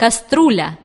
кастрюля